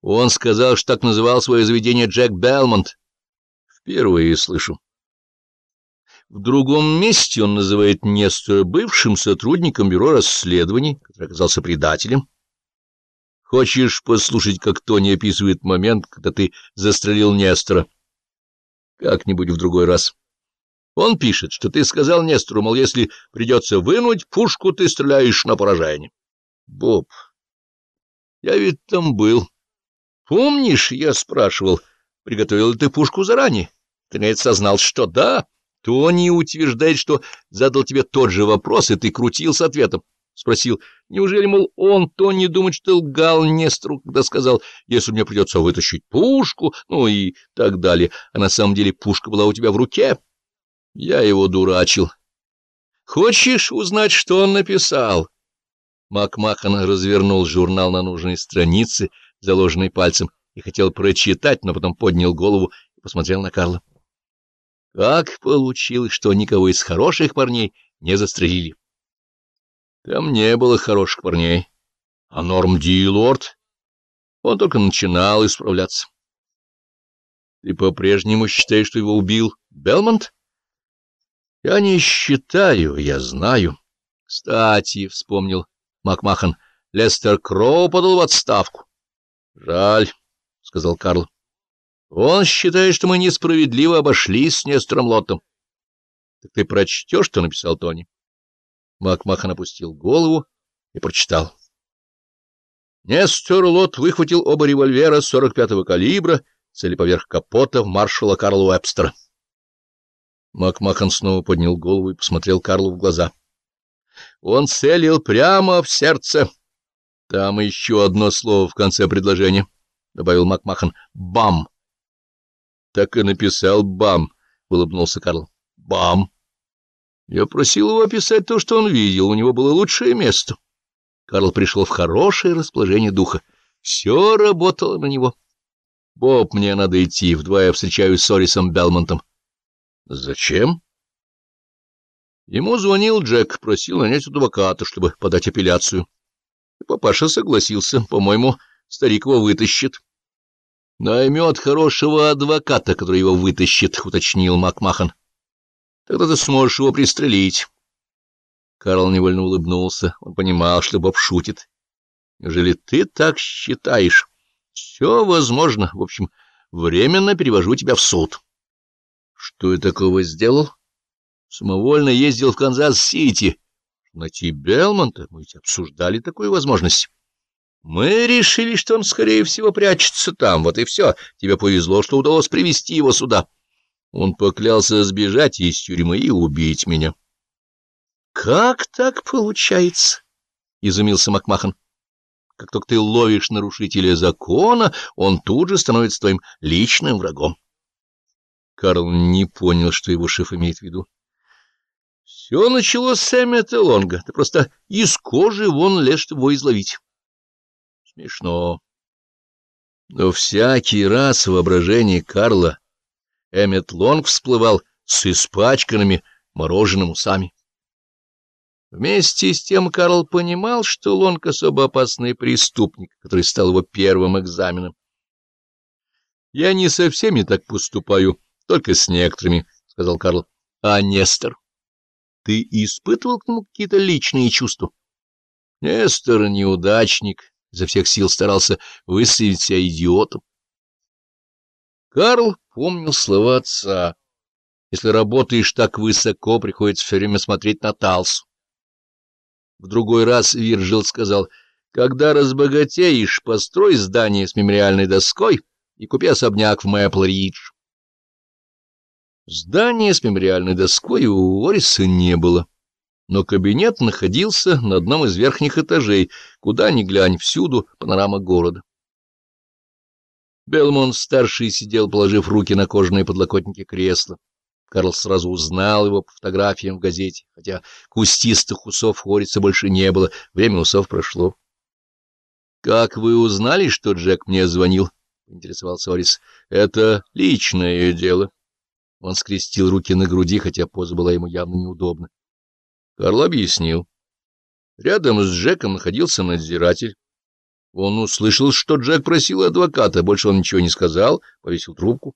Он сказал, что так называл свое заведение Джек Белмонт. Впервые слышу. В другом месте он называет Нестора бывшим сотрудником бюро расследований, который оказался предателем. Хочешь послушать, как Тони описывает момент, когда ты застрелил Нестора? Как-нибудь в другой раз. Он пишет, что ты сказал Нестору, мол, если придется вынуть пушку, ты стреляешь на поражение. Боб, я ведь там был. Помнишь, я спрашивал, приготовил ли ты пушку заранее? Ты, наконец, сознал, что да. Тони утверждает, что задал тебе тот же вопрос, и ты крутил с ответом. Спросил, неужели, мол, он, Тони, думает, что лгал Нестору, когда сказал, если мне придется вытащить пушку, ну и так далее. А на самом деле пушка была у тебя в руке. Я его дурачил. Хочешь узнать, что он написал? Макмахан развернул журнал на нужной странице, заложенной пальцем, и хотел прочитать, но потом поднял голову и посмотрел на Карла. Как получилось, что никого из хороших парней не застрелили? Там не было хороших парней. А Норм Дилорд? Он только начинал исправляться. Ты по-прежнему считаешь, что его убил Белмонт? Я не считаю, я знаю. Кстати, вспомнил Макмахан, Лестер Кроу подал в отставку. Жаль, — сказал Карл. Он считает, что мы несправедливо обошлись с Нестором Лоттом. Так ты прочтешь, что написал Тони? Макмахан опустил голову и прочитал. Нестор Лот выхватил оба револьвера 45-го калибра, цели поверх капота в маршала Карла Уэбстера. Макмахан снова поднял голову и посмотрел Карлу в глаза. Он целил прямо в сердце. Там еще одно слово в конце предложения, — добавил Макмахан. Бам! Так и написал бам, — улыбнулся Карл. Бам! Я просил его описать то, что он видел. У него было лучшее место. Карл пришел в хорошее расположение духа. Все работало на него. Боб, мне надо идти. Вдвое я встречаюсь с Орисом Белмонтом. Зачем? Ему звонил Джек, просил нанять адвоката, чтобы подать апелляцию. Папаша согласился. По-моему, старик его вытащит. — Наймет хорошего адвоката, который его вытащит, — уточнил Макмахан. — Тогда ты сможешь его пристрелить. Карл невольно улыбнулся. Он понимал, что Боб шутит. — Неужели ты так считаешь? — Все возможно. В общем, временно перевожу тебя в суд. — Что я такого сделал? — Самовольно ездил в Канзас-Сити. Найти Белмонта? Мы ведь обсуждали такую возможность. Мы решили, что он, скорее всего, прячется там. Вот и все. Тебе повезло, что удалось привести его сюда. Он поклялся сбежать из тюрьмы и убить меня. — Как так получается? — изумился Макмахан. — Как только ты ловишь нарушителя закона, он тут же становится твоим личным врагом. Карл не понял, что его шеф имеет в виду. — Все началось с Эммета Лонга. Ты просто из кожи вон лез, чтобы его изловить. Смешно. Но всякий раз в воображении Карла Эммет Лонг всплывал с испачканными мороженым усами. Вместе с тем Карл понимал, что Лонг особо опасный преступник, который стал его первым экзаменом. «Я не со всеми так поступаю, только с некоторыми», — сказал Карл. «А Нестор? Ты испытывал к нему какие-то личные чувства?» «Нестор — неудачник, изо всех сил старался выставить себя идиотом. Карл помнил слова отца. Если работаешь так высоко, приходится все время смотреть на Талсу. В другой раз Вирджил сказал, когда разбогатеешь, построй здание с мемориальной доской и купи особняк в Мэпл-Ридж. Здания с мемориальной доской у Ориса не было но кабинет находился на одном из верхних этажей, куда ни глянь, всюду панорама города. Белмонт-старший сидел, положив руки на кожаные подлокотники кресла. Карл сразу узнал его по фотографиям в газете, хотя кустистых усов Хорица больше не было, время усов прошло. — Как вы узнали, что Джек мне звонил? — интересовался Орис. — Это личное дело. Он скрестил руки на груди, хотя поза была ему явно неудобна. Карл объяснил. Рядом с Джеком находился надзиратель. Он услышал, что Джек просил адвоката, больше он ничего не сказал, повесил трубку.